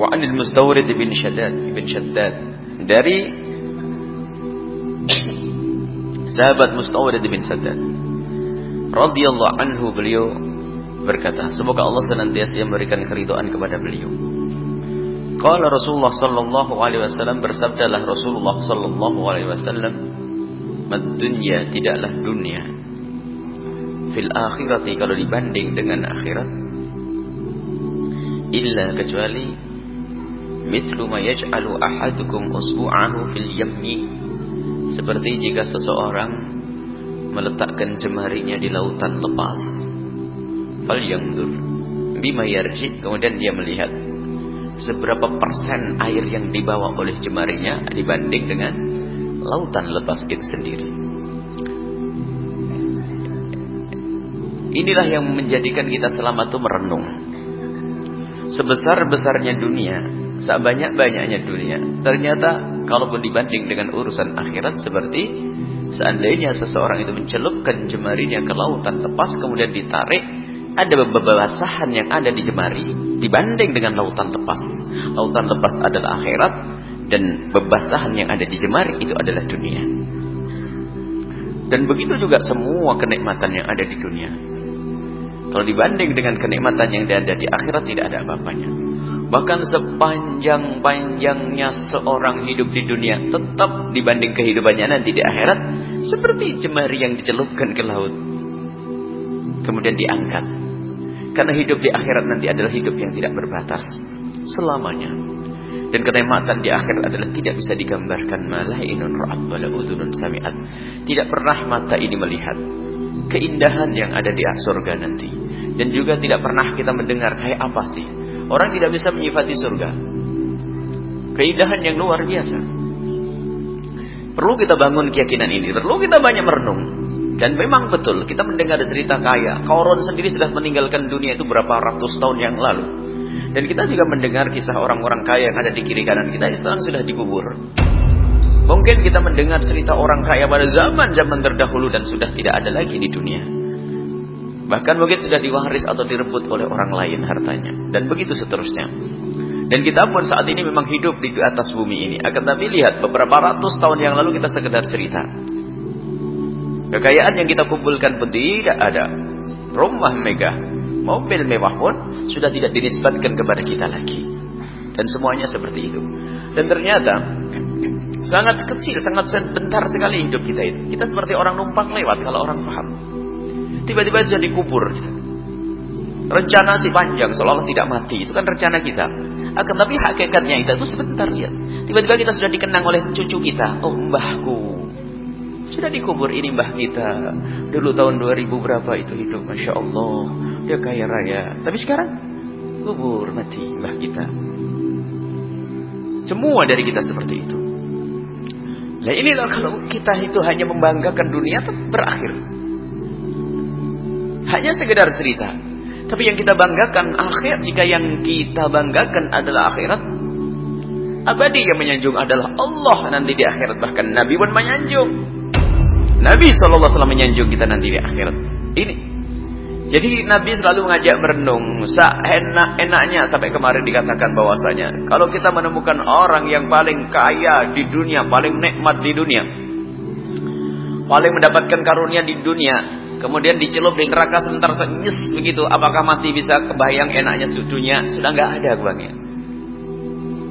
Wa anil Mustawrid bin Shaddad bin Shaddad dari sahabat Mustawrid bin Shaddad radhiyallahu anhu beliau berkata, semoga Allah senantiasa memberikan keridhaan kepada beliau. Qala Rasulullah sallallahu alaihi wasallam bersabdalah Rasulullah sallallahu alaihi wasallam, "Mad dunya tidaklah dunia. Fil akhirati kalau dibanding dengan akhirat illa kecuali mithlu ma yaj'alu ahadukum usbu'ahu fil yammi. Seperti jika seseorang meletakkan jemarinya di lautan lepas. Fal yandur bima yarji. Kemudian dia melihat seberapa persen air yang dibawa oleh jemarinya dibanding dengan lautan lepas itu sendiri. Inilah yang menjadikan kita selama itu merenung. Sebesar-besarnya dunia, sebanyak-banyaknya dunia, ternyata kalaupun dibanding dengan urusan akhirat seperti seandainya seseorang itu mencelupkan jemarinya ke lautan lepas kemudian ditarik, ada bebasahan yang ada di jemari dibanding dengan lautan lepas. Lautan lepas adalah akhirat dan bebasahan yang ada di jemari itu adalah dunia. Dan begitu juga semua kenikmatan yang ada di dunia. Kalau dibanding dengan kenikmatan yang ada di akhirat tidak ada apa-apanya. Bahkan sepanjang-panjangnya seorang hidup di dunia tetap dibanding kehidupannya nanti di akhirat seperti jemari yang dicelupkan ke laut. Kemudian diangkat. Karena hidup di akhirat nanti adalah hidup yang tidak berbatas selamanya. Dan kenikmatan di akhirat adalah tidak bisa digambarkan malainun ra'at wala sami'at. Tidak pernah mata ini melihat keindahan yang ada di surga nanti. Dan juga tidak pernah kita mendengar kayak apa sih. Orang tidak bisa menyifati surga. Keindahan yang luar biasa. Perlu kita bangun keyakinan ini. Perlu kita banyak merenung. Dan memang betul kita mendengar cerita kaya. Kauron sendiri sudah meninggalkan dunia itu berapa ratus tahun yang lalu. Dan kita juga mendengar kisah orang-orang kaya yang ada di kiri kanan kita sekarang sudah dikubur. Mungkin kita mendengar cerita orang kaya pada zaman-zaman terdahulu dan sudah tidak ada lagi di dunia. Bahkan mungkin sudah diwaris atau direbut oleh orang lain hartanya. Dan begitu seterusnya. Dan kita pun saat ini memang hidup di atas bumi ini. Akan tapi lihat beberapa ratus tahun yang lalu kita sekedar cerita. Kekayaan yang kita kumpulkan pun tidak ada. Rumah megah, mobil mewah pun sudah tidak dinisbatkan kepada kita lagi. Dan semuanya seperti itu. Dan ternyata Sangat kecil, sangat bentar sekali hidup kita itu. Kita seperti orang numpang lewat kalau orang paham. Tiba-tiba jadi kubur. Gitu. Rencana si panjang, seolah-olah tidak mati. Itu kan rencana kita. Akan tapi hakikatnya itu, itu sebentar lihat. Tiba-tiba kita sudah dikenang oleh cucu kita. Oh mbahku. Sudah dikubur ini mbah kita. Dulu tahun 2000 berapa itu hidup. Masya Allah. Dia kaya raya. Tapi sekarang kubur mati mbah kita. Semua dari kita seperti itu. Nah inilah kalau kita itu hanya membanggakan dunia berakhir. Hanya sekedar cerita. Tapi yang kita banggakan akhir jika yang kita banggakan adalah akhirat. Abadi yang menyanjung adalah Allah nanti di akhirat. Bahkan Nabi pun menyanjung. Nabi SAW menyanjung kita nanti di akhirat. Ini jadi Nabi selalu mengajak merenung, enak-enaknya sampai kemarin dikatakan bahwasanya kalau kita menemukan orang yang paling kaya di dunia, paling nikmat di dunia, paling mendapatkan karunia di dunia, kemudian dicelup di neraka sebentar senyes begitu, apakah masih bisa kebayang enaknya dunia? Sudah nggak ada bangnya.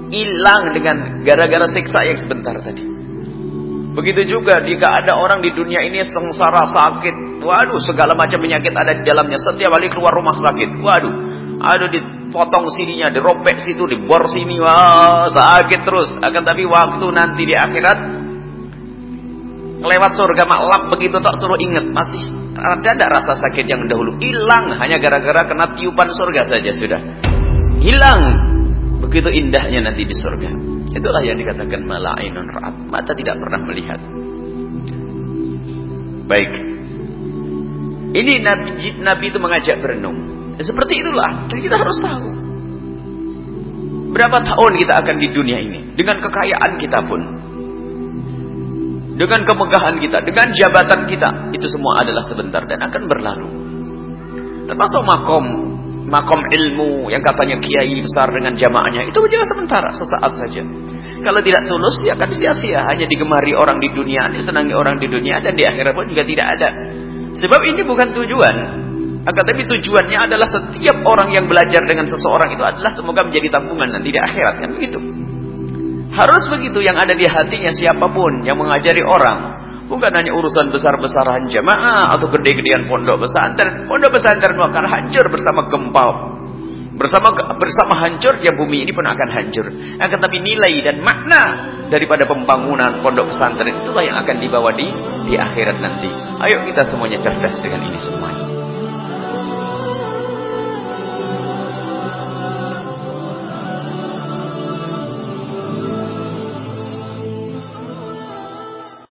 Hilang dengan gara-gara siksa yang sebentar tadi. Begitu juga jika ada orang di dunia ini sengsara sakit, Waduh, segala macam penyakit ada di dalamnya. Setiap kali keluar rumah sakit. Waduh, aduh dipotong sininya, diropek situ, dibor sini, wah sakit terus. Akan tapi waktu nanti di akhirat lewat surga maklap begitu tak suruh ingat masih ada ada rasa sakit yang dahulu hilang hanya gara-gara kena tiupan surga saja sudah hilang begitu indahnya nanti di surga itulah yang dikatakan malainun ra'at mata tidak pernah melihat baik ini Nabi, Nabi itu mengajak berenung. Ya, seperti itulah. Dan kita harus tahu. Berapa tahun kita akan di dunia ini. Dengan kekayaan kita pun. Dengan kemegahan kita. Dengan jabatan kita. Itu semua adalah sebentar dan akan berlalu. Termasuk makom makom ilmu yang katanya kiai besar dengan jamaahnya itu juga sementara sesaat saja kalau tidak tulus ya akan sia-sia hanya digemari orang di dunia disenangi orang di dunia dan di akhirat pun juga tidak ada sebab ini bukan tujuan akan tapi tujuannya adalah setiap orang yang belajar dengan seseorang itu adalah semoga menjadi tabungan nanti di akhirat kan begitu harus begitu yang ada di hatinya siapa pun yang mengajari orang Bukan hanya urusan besar-besaran jamaah atau gede-gedean pondok pesantren. Pondok pesantren akan hancur bersama gempa. Bersama bersama hancurnya bumi ini pun akan hancur. Akan tapi nilai dan makna daripada pembangunan pondok pesantren itulah yang akan dibawa di di akhirat nanti. Ayo kita semuanya cerdas dengan ini semuanya.